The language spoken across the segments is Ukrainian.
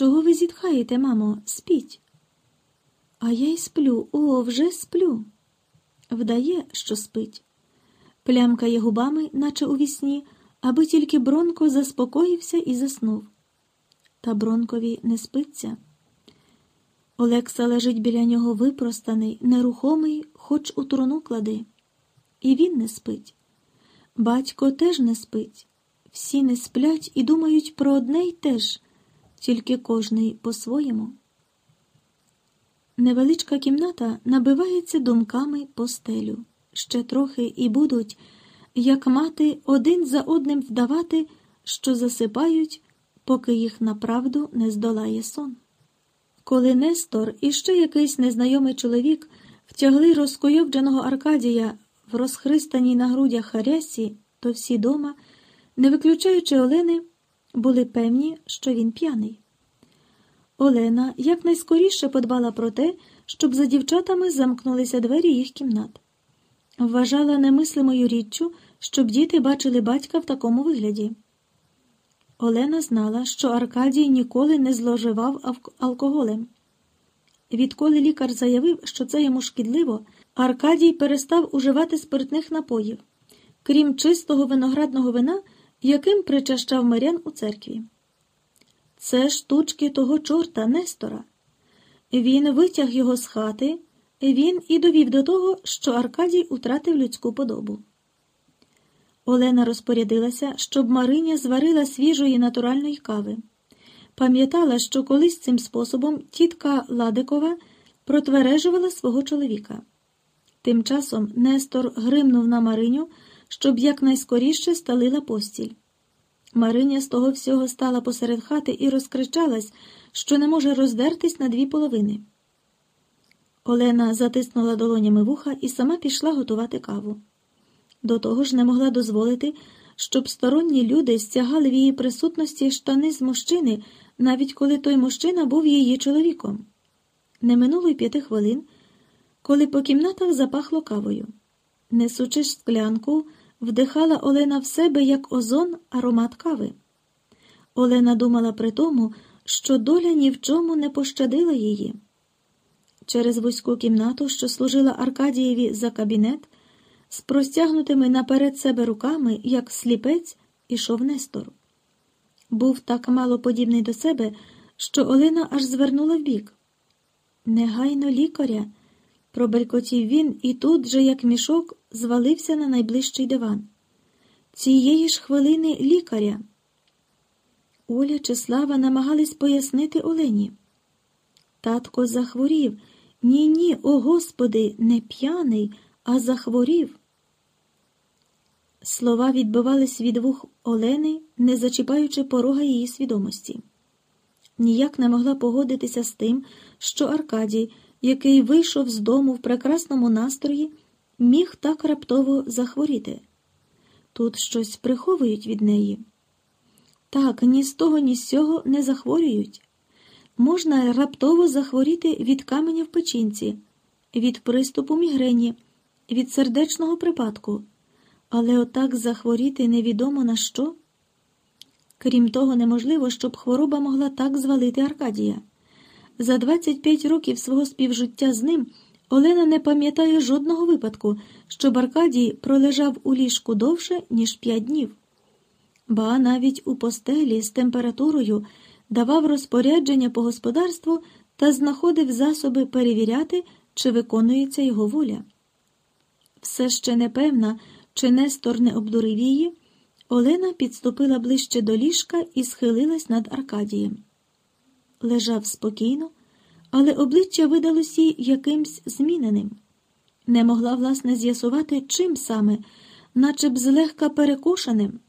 Чого ви зітхаєте, мамо? Спіть. А я й сплю, о, вже сплю. Вдає, що спить. Плямкає губами, наче у вісні, аби тільки Бронко заспокоївся і заснув. Та Бронкові не спиться. Олекса лежить біля нього випростаний, нерухомий, хоч у труну клади. І він не спить. Батько теж не спить. Всі не сплять і думають про одне й те ж, тільки кожний по-своєму. Невеличка кімната набивається думками по стелю. Ще трохи і будуть, як мати, один за одним вдавати, що засипають, поки їх направду не здолає сон. Коли Нестор і ще якийсь незнайомий чоловік втягли розкойовдженого Аркадія в розхристаній на грудях харясі, то всі дома, не виключаючи Олени, були певні, що він п'яний. Олена якнайскоріше подбала про те, щоб за дівчатами замкнулися двері їх кімнат. Вважала немислимою річчю, щоб діти бачили батька в такому вигляді. Олена знала, що Аркадій ніколи не зловживав алкоголем. Відколи лікар заявив, що це йому шкідливо, Аркадій перестав уживати спиртних напоїв, крім чистого виноградного вина, яким причащав мирян у церкві. Це штучки того чорта Нестора. Він витяг його з хати, він і довів до того, що Аркадій утратив людську подобу. Олена розпорядилася, щоб Мариня зварила свіжої натуральної кави. Пам'ятала, що колись цим способом тітка Ладикова протвережувала свого чоловіка. Тим часом Нестор гримнув на Мариню, щоб якнайскоріше сталила постіль. Мариня з того всього стала посеред хати і розкричалась, що не може роздертись на дві половини. Олена затиснула долонями вуха і сама пішла готувати каву. До того ж не могла дозволити, щоб сторонні люди стягали в її присутності штани з мужчини, навіть коли той мужчина був її чоловіком. Не минуло й п'яти хвилин, коли по кімнатах запахло кавою. Несучи склянку, вдихала Олена в себе, як озон, аромат кави. Олена думала при тому, що доля ні в чому не пощадила її. Через вузьку кімнату, що служила Аркадієві за кабінет, з простягнутими наперед себе руками, як сліпець, ішов Нестор. Був так мало подібний до себе, що Олена аж звернула вбік. Негайно лікаря, пробелькотів він і тут же, як мішок, звалився на найближчий диван. Цієї ж хвилини лікаря. Оля чи Слава намагались пояснити Олені. Татко захворів. Ні, ні, о Господи, не п'яний, а захворів. Слова відбивались від вух Олени, не зачіпаючи порога її свідомості. Ніяк не могла погодитися з тим, що Аркадій, який вийшов з дому в прекрасному настрої, міг так раптово захворіти. Тут щось приховують від неї. Так, ні з того, ні з сього не захворюють. Можна раптово захворіти від каменя в печінці, від приступу мігрені, від сердечного припадку, але отак захворіти невідомо на що. Крім того, неможливо, щоб хвороба могла так звалити Аркадія. За 25 років свого співжиття з ним Олена не пам'ятає жодного випадку, щоб Аркадій пролежав у ліжку довше, ніж 5 днів. Ба навіть у постелі з температурою давав розпорядження по господарству та знаходив засоби перевіряти, чи виконується його воля. Все ще непевна, чи Нестор не обдурив її, Олена підступила ближче до ліжка і схилилась над Аркадієм. Лежав спокійно, але обличчя видалось їй якимсь зміненим. Не могла, власне, з'ясувати, чим саме, наче б злегка перекошеним.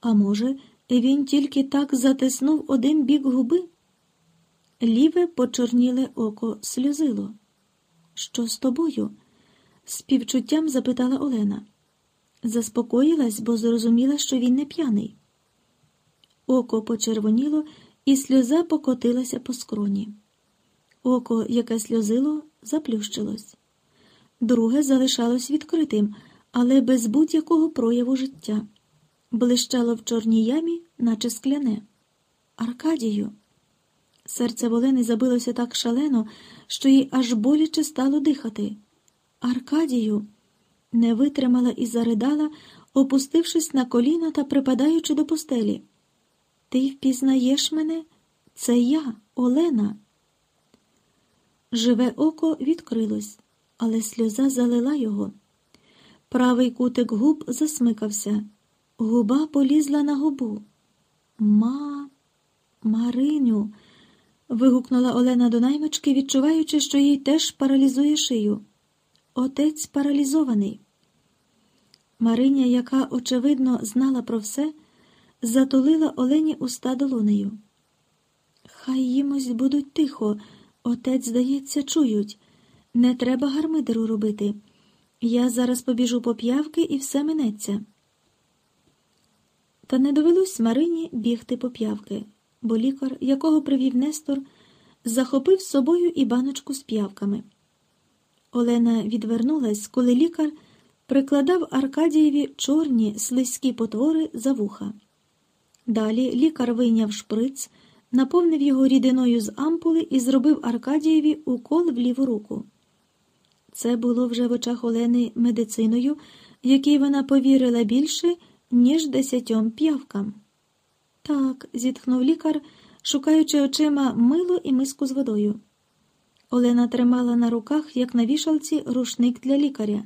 А може, він тільки так затиснув один бік губи. Ліве почорніле око сльозило. Що з тобою? співчуттям запитала Олена. Заспокоїлась, бо зрозуміла, що він не п'яний. Око почервоніло, і сльоза покотилася по скроні. Око, яке сльозило, заплющилось. Друге залишалось відкритим, але без будь-якого прояву життя блищало в чорній ямі, наче скляне. Аркадію. Серце Волини забилося так шалено, що їй аж боляче стало дихати. Аркадію не витримала і заридала, опустившись на коліна та припадаючи до постелі. Ти впізнаєш мене? Це я, Олена. Живе око відкрилось, але сльоза залила його. Правий кутик губ засмикався, губа полізла на губу. Ма, Мариню. вигукнула Олена до наймички, відчуваючи, що їй теж паралізує шию. Отець паралізований. Мариня, яка, очевидно, знала про все, затулила Олені уста долонею. Хай їмось будуть тихо, отець, здається, чують. Не треба гармидеру робити. Я зараз побіжу по п'явки і все минеться. Та не довелось Марині бігти по п'явки, бо лікар, якого привів Нестор, захопив з собою і баночку з п'явками. Олена відвернулась, коли лікар прикладав Аркадієві чорні слизькі потвори за вуха. Далі лікар вийняв шприц, наповнив його рідиною з ампули і зробив Аркадієві укол в ліву руку. Це було вже в очах Олени медициною, якій вона повірила більше, ніж десятьом п'явкам. Так, зітхнув лікар, шукаючи очима мило і миску з водою. Олена тримала на руках, як на вішалці, рушник для лікаря.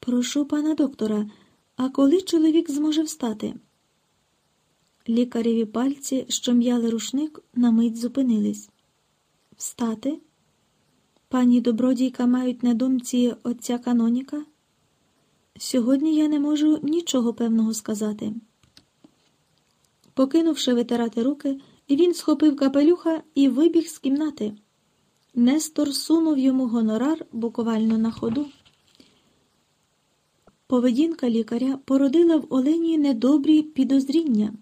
Прошу пана доктора, а коли чоловік зможе встати? Лікареві пальці, що м'яли рушник, на мить зупинились. Встати? Пані добродійка мають на думці отця каноніка? Сьогодні я не можу нічого певного сказати. Покинувши витирати руки, він схопив капелюха і вибіг з кімнати. Нестор сунув йому гонорар буквально на ходу. Поведінка лікаря породила в Олені недобрі підозріння.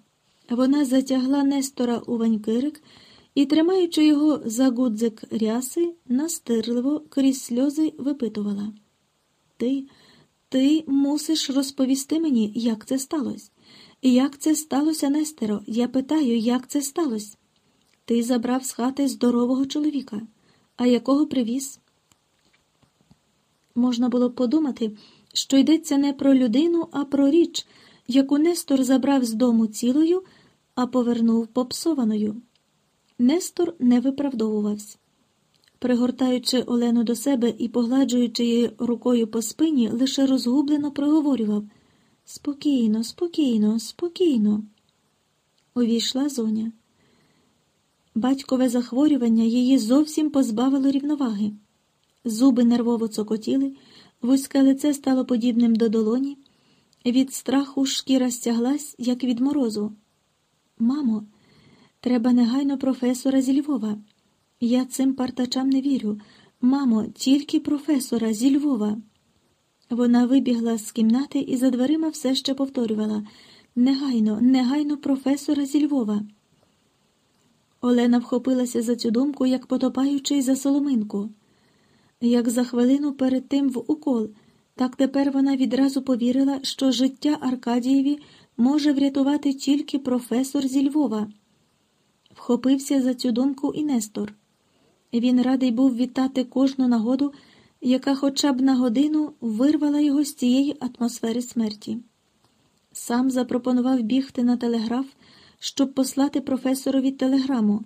Вона затягла Нестора у ванькирик і, тримаючи його за гудзик ряси, настирливо крізь сльози випитувала. Ти, ти мусиш розповісти мені, як це сталося. Як це сталося, Нестеро? Я питаю, як це сталося? Ти забрав з хати здорового чоловіка, а якого привіз? Можна було подумати, що йдеться не про людину, а про річ, яку Нестор забрав з дому цілою, а повернув попсованою. Нестор не виправдовувався. Пригортаючи Олену до себе і погладжуючи її рукою по спині, лише розгублено проговорював Спокійно, спокійно, спокійно. Увійшла зоня. Батькове захворювання її зовсім позбавило рівноваги. Зуби нервово цокотіли, вузьке лице стало подібним до долоні. Від страху шкіра стяглась, як від морозу. Мамо, треба негайно професора зі Львова. Я цим партачам не вірю. Мамо, тільки професора зі Львова. Вона вибігла з кімнати і за дверима все ще повторювала негайно, негайно професора зі Львова. Олена вхопилася за цю думку, як потопаючий за соломинку. Як за хвилину перед тим в укол, так тепер вона відразу повірила, що життя Аркадієві може врятувати тільки професор зі Львова. Вхопився за цю думку і Нестор. Він радий був вітати кожну нагоду, яка хоча б на годину вирвала його з цієї атмосфери смерті. Сам запропонував бігти на телеграф, щоб послати професорові телеграму,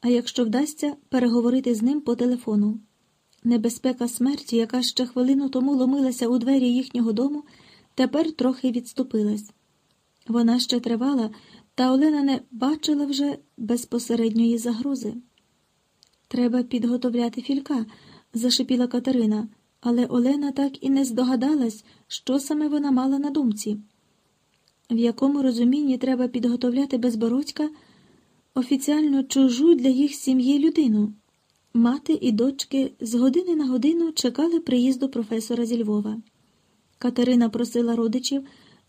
а якщо вдасться, переговорити з ним по телефону. Небезпека смерті, яка ще хвилину тому ломилася у двері їхнього дому, тепер трохи відступилась. Вона ще тривала, та Олена не бачила вже безпосередньої загрози. Треба підготовляти філька, зашипіла Катерина, але Олена так і не здогадалась, що саме вона мала на думці. В якому розумінні треба підготовляти безбородька офіціально чужу для їх сім'ї людину. Мати і дочки з години на годину чекали приїзду професора зі Львова. Катерина просила родичів,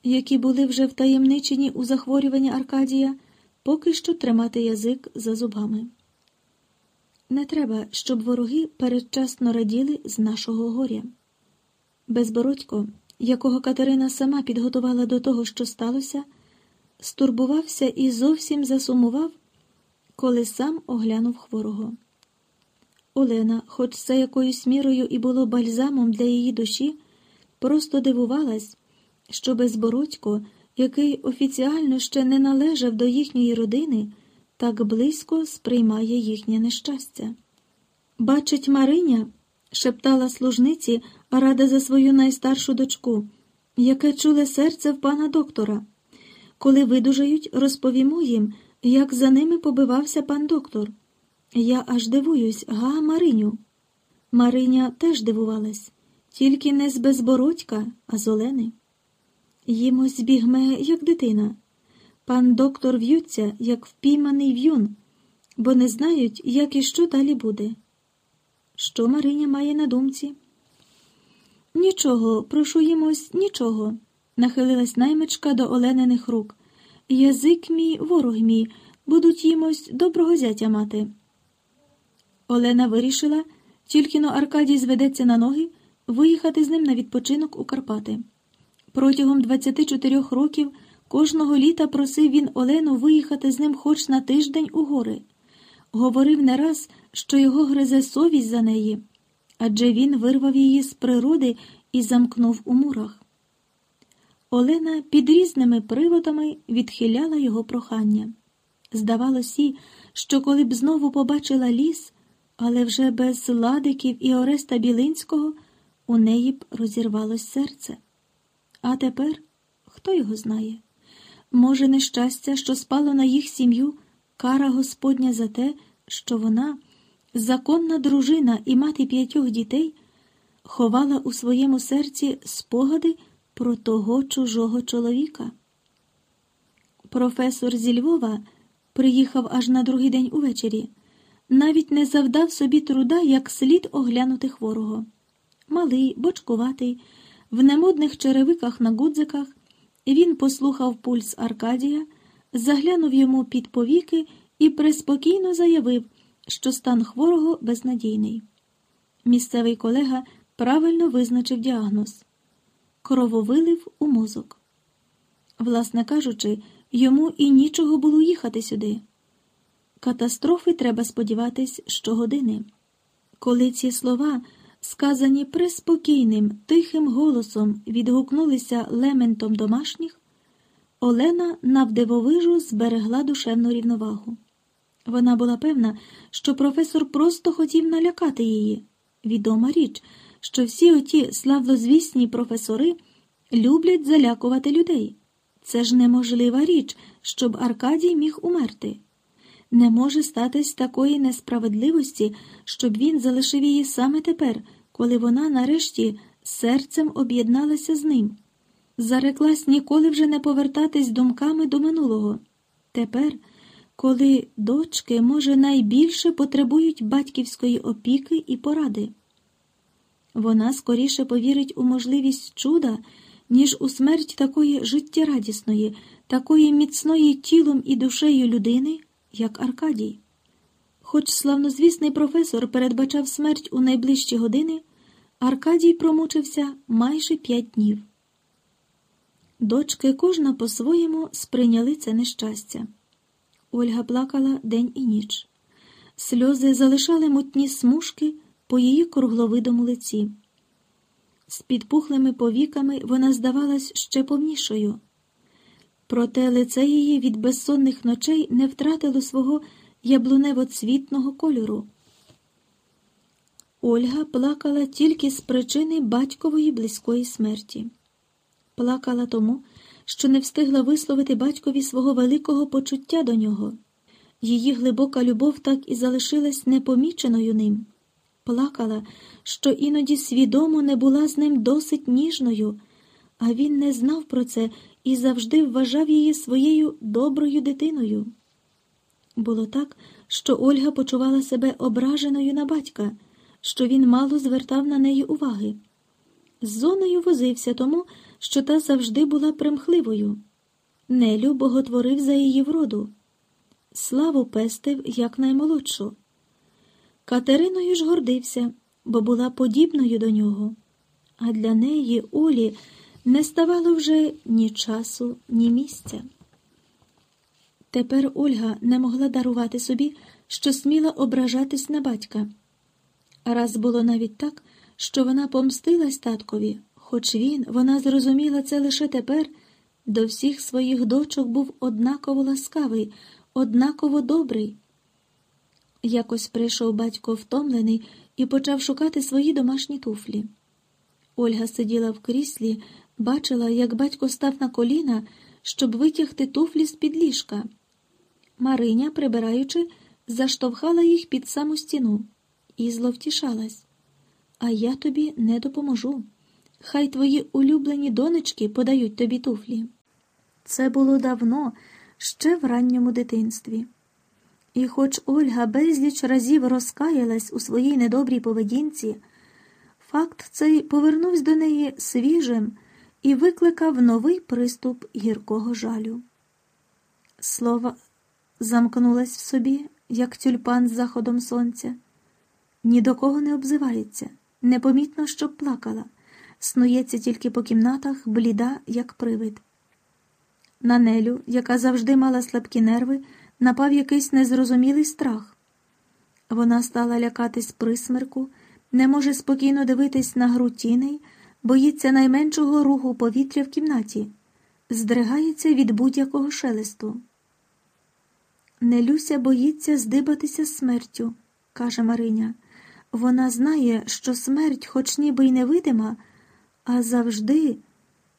які були вже втаємничені у захворюванні Аркадія, поки що тримати язик за зубами. Не треба, щоб вороги передчасно раділи з нашого горя. Безбородько, якого Катерина сама підготувала до того, що сталося, стурбувався і зовсім засумував коли сам оглянув хворого. Олена, хоч це якоюсь мірою і було бальзамом для її душі, просто дивувалась, що безбородько, який офіціально ще не належав до їхньої родини, так близько сприймає їхнє нещастя. Бачить Мариня, шептала служниці, рада за свою найстаршу дочку, яке чуле серце в пана доктора. Коли видужають, розповімо їм, як за ними побивався пан доктор. Я аж дивуюсь, га, Мариню. Мариня теж дивувалась, тільки не з безбородька, а з Олени. Їм ось бігме, як дитина. Пан доктор в'ються, як впійманий в'юн, бо не знають, як і що далі буде. Що Мариня має на думці? Нічого, прошу їмось, нічого, нахилилась наймичка до Олениних рук. Язик мій, ворог мій, будуть їмось доброго зятя мати. Олена вирішила, тільки но Аркадій зведеться на ноги, виїхати з ним на відпочинок у Карпати. Протягом 24 років кожного літа просив він Олену виїхати з ним хоч на тиждень у гори. Говорив не раз, що його гризе совість за неї, адже він вирвав її з природи і замкнув у мурах. Олена під різними приводами відхиляла його прохання. Здавалося, що коли б знову побачила ліс, але вже без ладиків і Ореста Білинського у неї б розірвалось серце. А тепер хто його знає? Може, нещастя, що спало на їх сім'ю, кара Господня за те, що вона, законна дружина і мати п'ятьох дітей, ховала у своєму серці спогади про того чужого чоловіка. Професор зі Львова приїхав аж на другий день увечері, навіть не завдав собі труда як слід оглянути хворого. Малий, бочкуватий, в немодних черевиках на гудзиках, він послухав пульс Аркадія, заглянув йому під повіки і приспокійно заявив, що стан хворого безнадійний. Місцевий колега правильно визначив діагноз крововилив у мозок. Власне кажучи, йому і нічого було їхати сюди. Катастрофи треба сподіватись щогодини. Коли ці слова, сказані приспокійним, тихим голосом, відгукнулися лементом домашніх, Олена навдивовижу зберегла душевну рівновагу. Вона була певна, що професор просто хотів налякати її. Відома річ, що всі оті славнозвісні професори люблять залякувати людей. Це ж неможлива річ, щоб Аркадій міг умерти. Не може статись такої несправедливості, щоб він залишив її саме тепер, коли вона нарешті серцем об'єдналася з ним. Зареклась ніколи вже не повертатись думками до минулого. Тепер, коли дочки, може, найбільше потребують батьківської опіки і поради. Вона скоріше повірить у можливість чуда, ніж у смерть такої життєрадісної, такої міцної тілом і душею людини, як Аркадій. Хоч славнозвісний професор передбачав смерть у найближчі години, Аркадій промучився майже п'ять днів. Дочки кожна по-своєму сприйняли це нещастя. Ольга плакала день і ніч. Сльози залишали мутні смужки по її кругловидому лиці. З підпухлими повіками вона здавалась ще повнішою. Проте лице її від безсонних ночей не втратило свого яблунево-цвітного кольору. Ольга плакала тільки з причини батькової близької смерті. Плакала тому, що не встигла висловити батькові свого великого почуття до нього. Її глибока любов так і залишилась непоміченою ним. Плакала, що іноді свідомо не була з ним досить ніжною, а він не знав про це і завжди вважав її своєю доброю дитиною. Було так, що Ольга почувала себе ображеною на батька, що він мало звертав на неї уваги. З зоною возився тому, що та завжди була примхливою. Нелю боготворив за її вроду. Славу пестив як наймолодшу. Катериною ж гордився, бо була подібною до нього, а для неї Олі не ставало вже ні часу, ні місця. Тепер Ольга не могла дарувати собі, що сміла ображатись на батька. Раз було навіть так, що вона помстилась таткові, хоч він, вона зрозуміла це лише тепер, до всіх своїх дочок був однаково ласкавий, однаково добрий. Якось прийшов батько втомлений і почав шукати свої домашні туфлі. Ольга сиділа в кріслі, бачила, як батько став на коліна, щоб витягти туфлі з під ліжка. Мариня, прибираючи, заштовхала їх під саму стіну і зловтішалась. А я тобі не допоможу. Хай твої улюблені донечки подають тобі туфлі. Це було давно, ще в ранньому дитинстві. І хоч Ольга безліч разів розкаялась у своїй недобрій поведінці, факт цей повернувся до неї свіжим і викликав новий приступ гіркого жалю. Слово замкнулась в собі, як тюльпан з заходом сонця, ні до кого не обзивається, непомітно, щоб плакала, снується тільки по кімнатах, бліда, як привид. На Нелю, яка завжди мала слабкі нерви, напав якийсь незрозумілий страх. Вона стала лякатись присмерку, не може спокійно дивитись на гру тіней, боїться найменшого руху повітря в кімнаті, здригається від будь-якого шелесту. Нелюся боїться здибатися смертю, каже Мариня. Вона знає, що смерть, хоч ніби й невидима, а завжди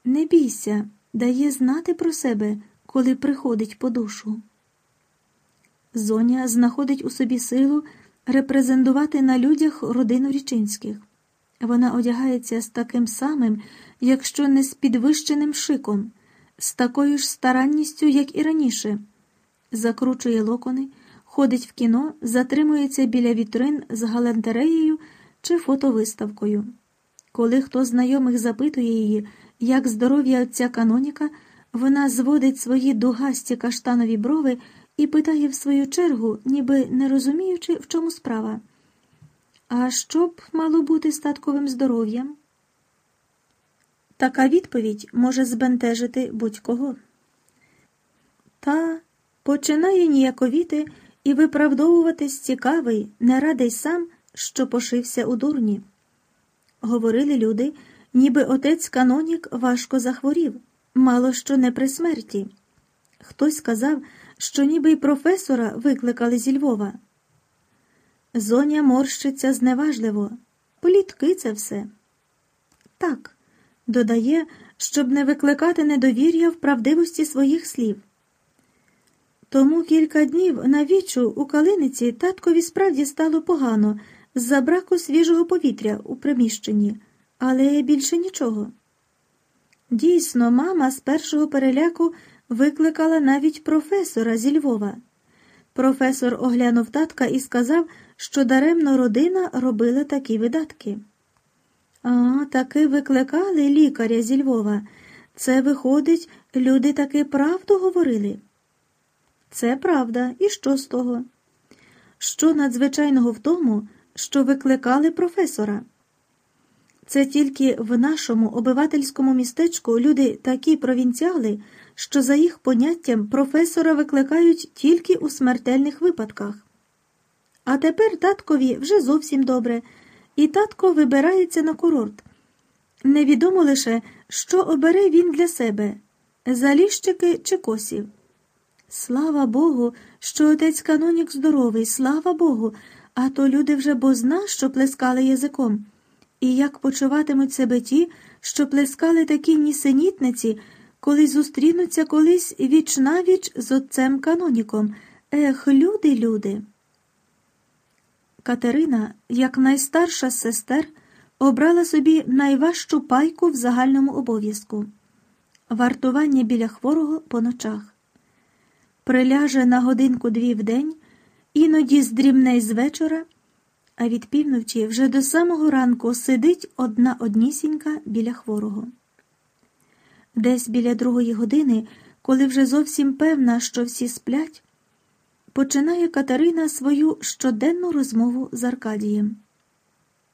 не бійся, дає знати про себе, коли приходить по душу. Зоня знаходить у собі силу репрезентувати на людях родину Річинських. Вона одягається з таким самим, якщо не з підвищеним шиком, з такою ж старанністю, як і раніше, закручує локони, ходить в кіно, затримується біля вітрин з галантереєю чи фотовиставкою. Коли хто знайомих запитує її, як здоров'я отця каноніка, вона зводить свої дугасті каштанові брови і питає в свою чергу, ніби не розуміючи, в чому справа. А що б мало бути статковим здоров'ям? Така відповідь може збентежити будь-кого. Та починає ніяковіти і виправдовуватись цікавий, не радий сам, що пошився у дурні. Говорили люди, ніби отець Канонік важко захворів, мало що не при смерті. Хтось сказав, що ніби й професора викликали зі Львова. Зоня морщиться зневажливо. Плітки це все. Так, додає, щоб не викликати недовір'я в правдивості своїх слів. Тому кілька днів на вічу у калиниці таткові справді стало погано з-за браку свіжого повітря у приміщенні, але більше нічого. Дійсно, мама з першого переляку викликала навіть професора зі Львова. Професор оглянув татка і сказав, що даремно родина робила такі видатки. А, таки викликали лікаря зі Львова. Це, виходить, люди таки правду говорили. Це правда, і що з того? Що надзвичайного в тому, що викликали професора? Це тільки в нашому обивательському містечку люди такі провінціали, що за їх поняттям професора викликають тільки у смертельних випадках. А тепер таткові вже зовсім добре, і татко вибирається на курорт. Невідомо лише, що обере він для себе заліщики чи косів. Слава Богу, що отець канонік здоровий, слава Богу, а то люди вже бозна, що плескали язиком. І як почуватимуть себе ті, що плескали такі нісенітниці, коли зустрінуться колись віч навіч з отцем каноніком. Ех, люди, люди. Катерина, як найстарша з сестер, обрала собі найважчу пайку в загальному обов'язку вартування біля хворого по ночах. Приляже на годинку дві в день, іноді здрімне з вечора, а від півночі вже до самого ранку сидить одна однісінька біля хворого. Десь біля другої години, коли вже зовсім певна, що всі сплять, починає Катерина свою щоденну розмову з Аркадієм.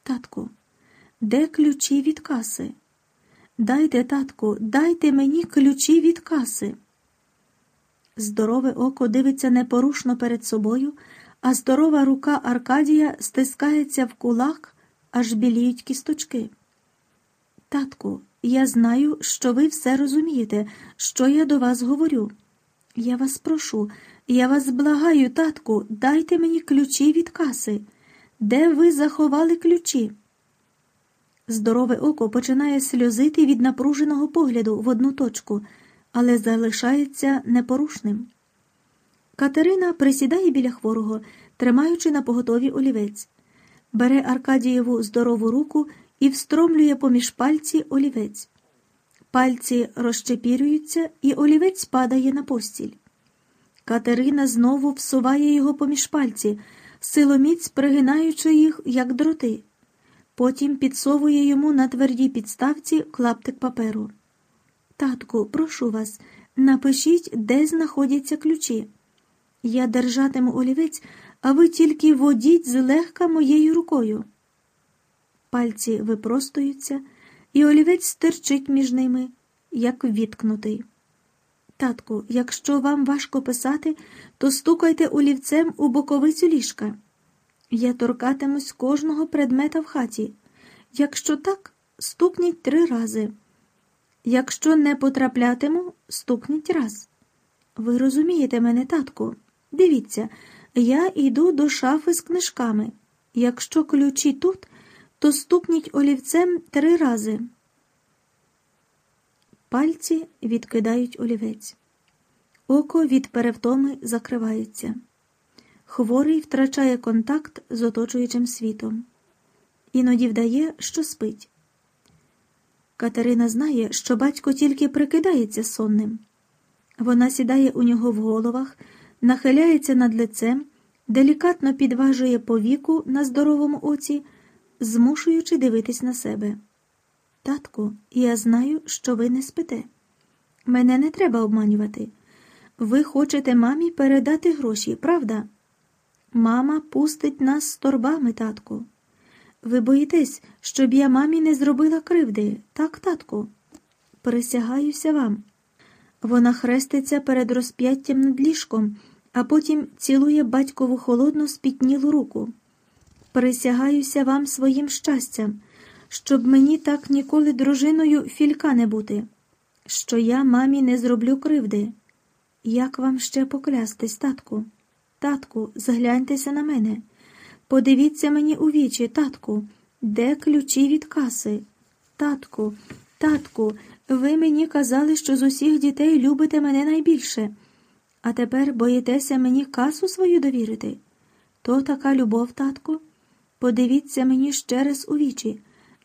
Татку, де ключі від каси? Дайте, татку, дайте мені ключі від каси. Здорове око дивиться непорушно перед собою, а здорова рука Аркадія стискається в кулак, аж біліють кісточки. Татку, я знаю, що ви все розумієте, що я до вас говорю. Я вас прошу, я вас благаю, татку, дайте мені ключі від каси. Де ви заховали ключі? Здорове око починає сльозити від напруженого погляду в одну точку, але залишається непорушним. Катерина присідає біля хворого, тримаючи на поготові олівець, бере Аркадієву здорову руку і встромлює поміж пальці олівець. Пальці розчепірюються, і олівець падає на постіль. Катерина знову всуває його поміж пальці, силоміць пригинаючи їх, як дроти. Потім підсовує йому на твердій підставці клаптик паперу. Татку, прошу вас, напишіть, де знаходяться ключі. Я держатиму олівець, а ви тільки водіть злегка моєю рукою. Пальці випростуються, і олівець стирчить між ними, як відкнутий. Татку, якщо вам важко писати, то стукайте олівцем у боковицю ліжка. Я торкатимусь кожного предмета в хаті. Якщо так, стукніть три рази. Якщо не потраплятиму, стукніть раз. Ви розумієте мене, татку? Дивіться, я йду до шафи з книжками. Якщо ключі тут, то стукніть олівцем три рази. Пальці відкидають олівець. Око від перевтоми закривається. Хворий втрачає контакт з оточуючим світом. Іноді вдає, що спить. Катерина знає, що батько тільки прикидається сонним. Вона сідає у нього в головах, нахиляється над лицем, делікатно підважує повіку на здоровому оці, змушуючи дивитись на себе. Татку, я знаю, що ви не спите. Мене не треба обманювати. Ви хочете мамі передати гроші, правда? Мама пустить нас з торбами, татку. Ви боїтесь, щоб я мамі не зробила кривди, так, татку? Присягаюся вам. Вона хреститься перед розп'яттям над ліжком, а потім цілує батькову холодну спітнілу руку. Присягаюся вам своїм щастям, щоб мені так ніколи дружиною філька не бути, що я мамі не зроблю кривди. Як вам ще поклястись, татку? Татку, згляньтеся на мене. Подивіться мені у вічі, татку, де ключі від каси? Татку, татку, ви мені казали, що з усіх дітей любите мене найбільше, а тепер боїтеся мені касу свою довірити. То така любов, татку. Подивіться мені ще раз у вічі,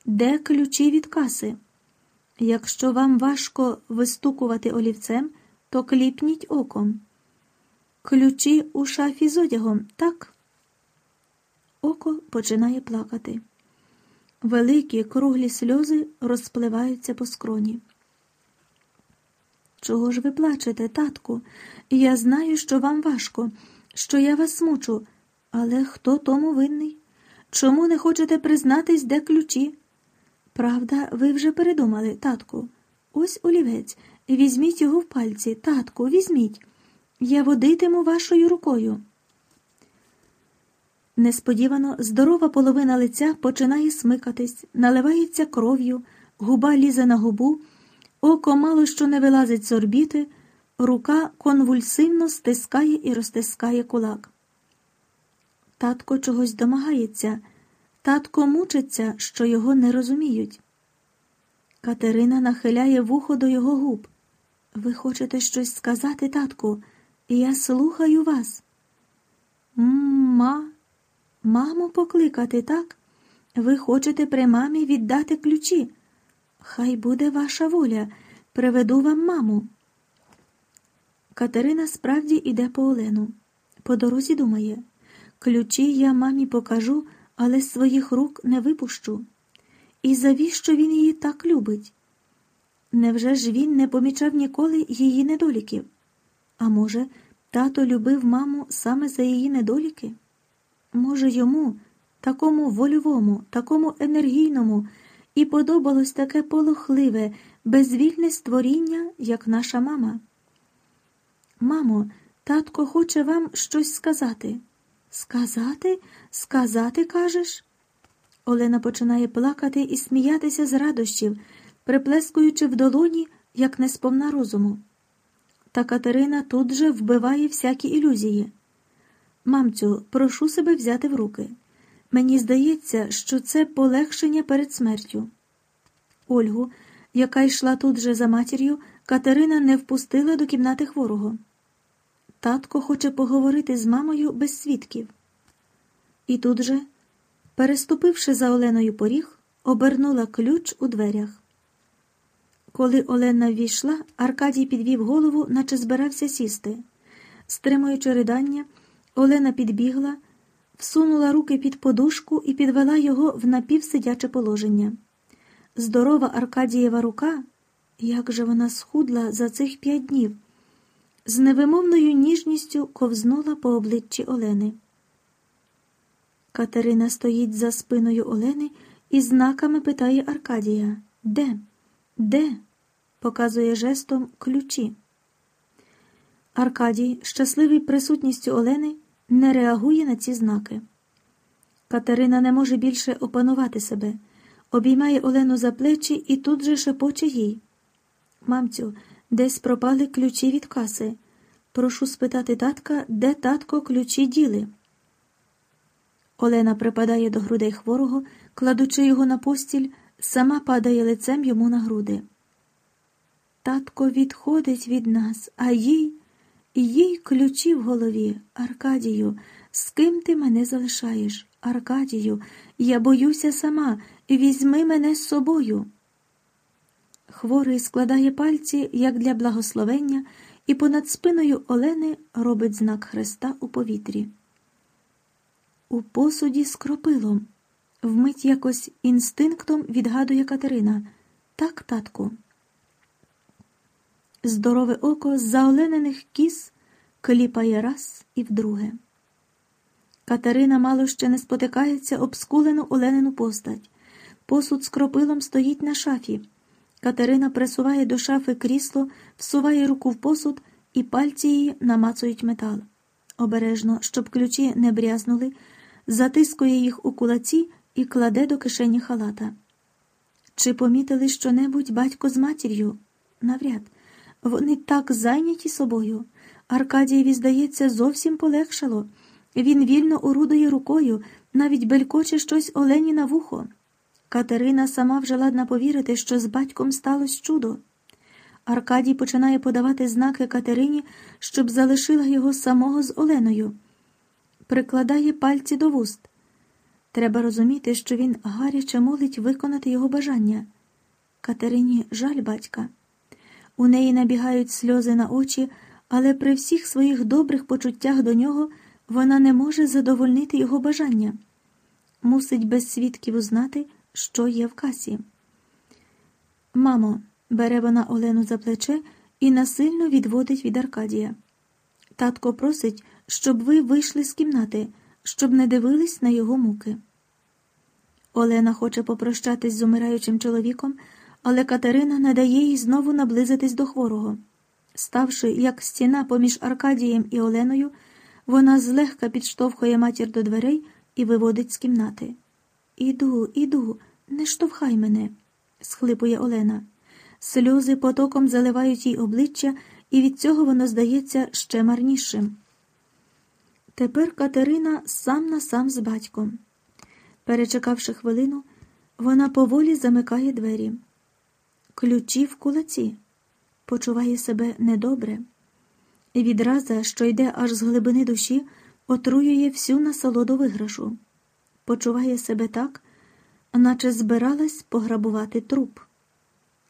де ключі від каси. Якщо вам важко вистукувати олівцем, то кліпніть оком. Ключі у шафі з одягом, так? Око починає плакати. Великі круглі сльози розпливаються по скроні. Чого ж ви плачете, татку? Я знаю, що вам важко, що я вас мучу, але хто тому винний? Чому не хочете признатись, де ключі? Правда, ви вже передумали, татку. Ось олівець. Візьміть його в пальці, татку, візьміть. Я водитиму вашою рукою. Несподівано здорова половина лиця починає смикатись, наливається кров'ю, губа лізе на губу, око мало що не вилазить з орбіти, рука конвульсивно стискає і розтискає кулак. Татко чогось домагається, татко мучиться, що його не розуміють. Катерина нахиляє вухо до його губ. Ви хочете щось сказати, татку? Я слухаю вас. Ма, маму покликати, так? Ви хочете при мамі віддати ключі? Хай буде ваша воля. Приведу вам маму. Катерина справді іде по Олену. По дорозі думає ключі я мамі покажу, але своїх рук не випущу. І завіщо він її так любить? Невже ж він не помічав ніколи її недоліків? А може, тато любив маму саме за її недоліки? Може, йому, такому вольовому, такому енергійному, і подобалось таке полохливе, безвільне створіння, як наша мама? Мамо, татко хоче вам щось сказати. Сказати? Сказати, кажеш? Олена починає плакати і сміятися з радощів, приплескуючи в долоні, як несповна розуму. Та Катерина тут же вбиває всякі ілюзії. Мамцю, прошу себе взяти в руки. Мені здається, що це полегшення перед смертю. Ольгу, яка йшла тут же за матір'ю, Катерина не впустила до кімнати хворого. Татко хоче поговорити з мамою без свідків. І тут же, переступивши за Оленою поріг, обернула ключ у дверях. Коли Олена ввійшла, Аркадій підвів голову, наче збирався сісти. Стримуючи ридання, Олена підбігла, всунула руки під подушку і підвела його в напівсидяче положення. Здорова Аркадієва рука, як же вона схудла за цих п'ять днів, з невимовною ніжністю ковзнула по обличчі Олени. Катерина стоїть за спиною Олени і знаками питає Аркадія Де? Де? показує жестом ключі. Аркадій, щасливий присутністю Олени, не реагує на ці знаки. Катерина не може більше опанувати себе, обіймає Олену за плечі і тут же шепоче їй. Мамцю, десь пропали ключі від каси. Прошу спитати татка, де татко ключі діли. Олена припадає до грудей хворого, кладучи його на постіль, сама падає лицем йому на груди. Татко відходить від нас, а їй, їй ключі в голові. Аркадію, з ким ти мене залишаєш? Аркадію, я боюся сама, візьми мене з собою. Хворий складає пальці, як для благословення, і понад спиною Олени робить знак хреста у повітрі. У посуді з кропилом. Вмить якось інстинктом відгадує Катерина. Так, татку. Здорове око з заоленених кіз кліпає раз і вдруге. Катерина мало ще не спотикається об скулену Оленину постать. Посуд з кропилом стоїть на шафі. Катерина присуває до шафи крісло, всуває руку в посуд, і пальці її намацують метал. Обережно, щоб ключі не брязнули, затискує їх у кулаці і кладе до кишені халата. Чи помітили щонебудь батько з матір'ю? Навряд. Вони так зайняті собою. Аркадієві, здається, зовсім полегшало. Він вільно орудує рукою, навіть белькоче щось Олені на вухо. Катерина сама вже ладна повірити, що з батьком сталося чудо. Аркадій починає подавати знаки Катерині, щоб залишила його самого з Оленою. Прикладає пальці до вуст. Треба розуміти, що він гаряче молить виконати його бажання. Катерині жаль батька. У неї набігають сльози на очі, але при всіх своїх добрих почуттях до нього вона не може задовольнити його бажання. Мусить без свідків узнати, що є в касі. Мамо, бере вона Олену за плече і насильно відводить від Аркадія. Татко просить, щоб ви вийшли з кімнати, щоб не дивились на його муки. Олена хоче попрощатись з умираючим чоловіком, але Катерина не дає їй знову наблизитись до хворого. Ставши, як стіна поміж Аркадієм і Оленою, вона злегка підштовхує матір до дверей і виводить з кімнати. Іду, іду, не штовхай мене, схлипує Олена. Сльози потоком заливають їй обличчя, і від цього воно здається ще марнішим. Тепер Катерина сам на сам з батьком. Перечекавши хвилину, вона поволі замикає двері. Ключі в кулаці, почуває себе недобре. І відраза, що йде аж з глибини душі, отруює всю насолоду виграшу. Почуває себе так, наче збиралась пограбувати труп.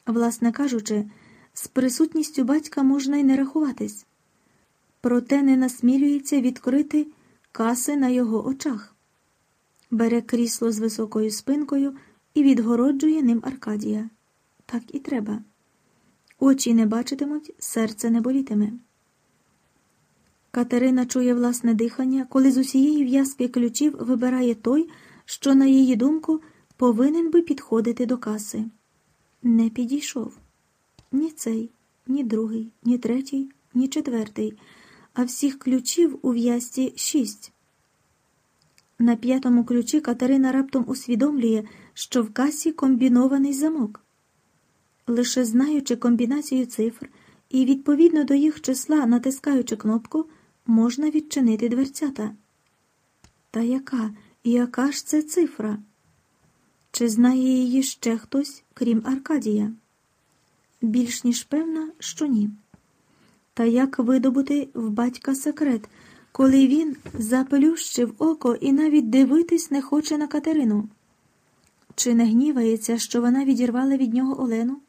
Власне кажучи, з присутністю батька можна й не рахуватись, проте не насмілюється відкрити каси на його очах, бере крісло з високою спинкою і відгороджує ним Аркадія. Так і треба. Очі не бачитимуть, серце не болітиме. Катерина чує власне дихання, коли з усієї в'язки ключів вибирає той, що, на її думку, повинен би підходити до каси. Не підійшов ні цей, ні другий, ні третій, ні четвертий, а всіх ключів у в'язці шість. На п'ятому ключі Катерина раптом усвідомлює, що в касі комбінований замок. Лише знаючи комбінацію цифр і відповідно до їх числа натискаючи кнопку, можна відчинити дверцята. Та яка яка ж це цифра? Чи знає її ще хтось, крім Аркадія? Більш ніж певна, що ні. Та як видобути в батька секрет, коли він заплющив око і навіть дивитись не хоче на Катерину? Чи не гнівається, що вона відірвала від нього Олену?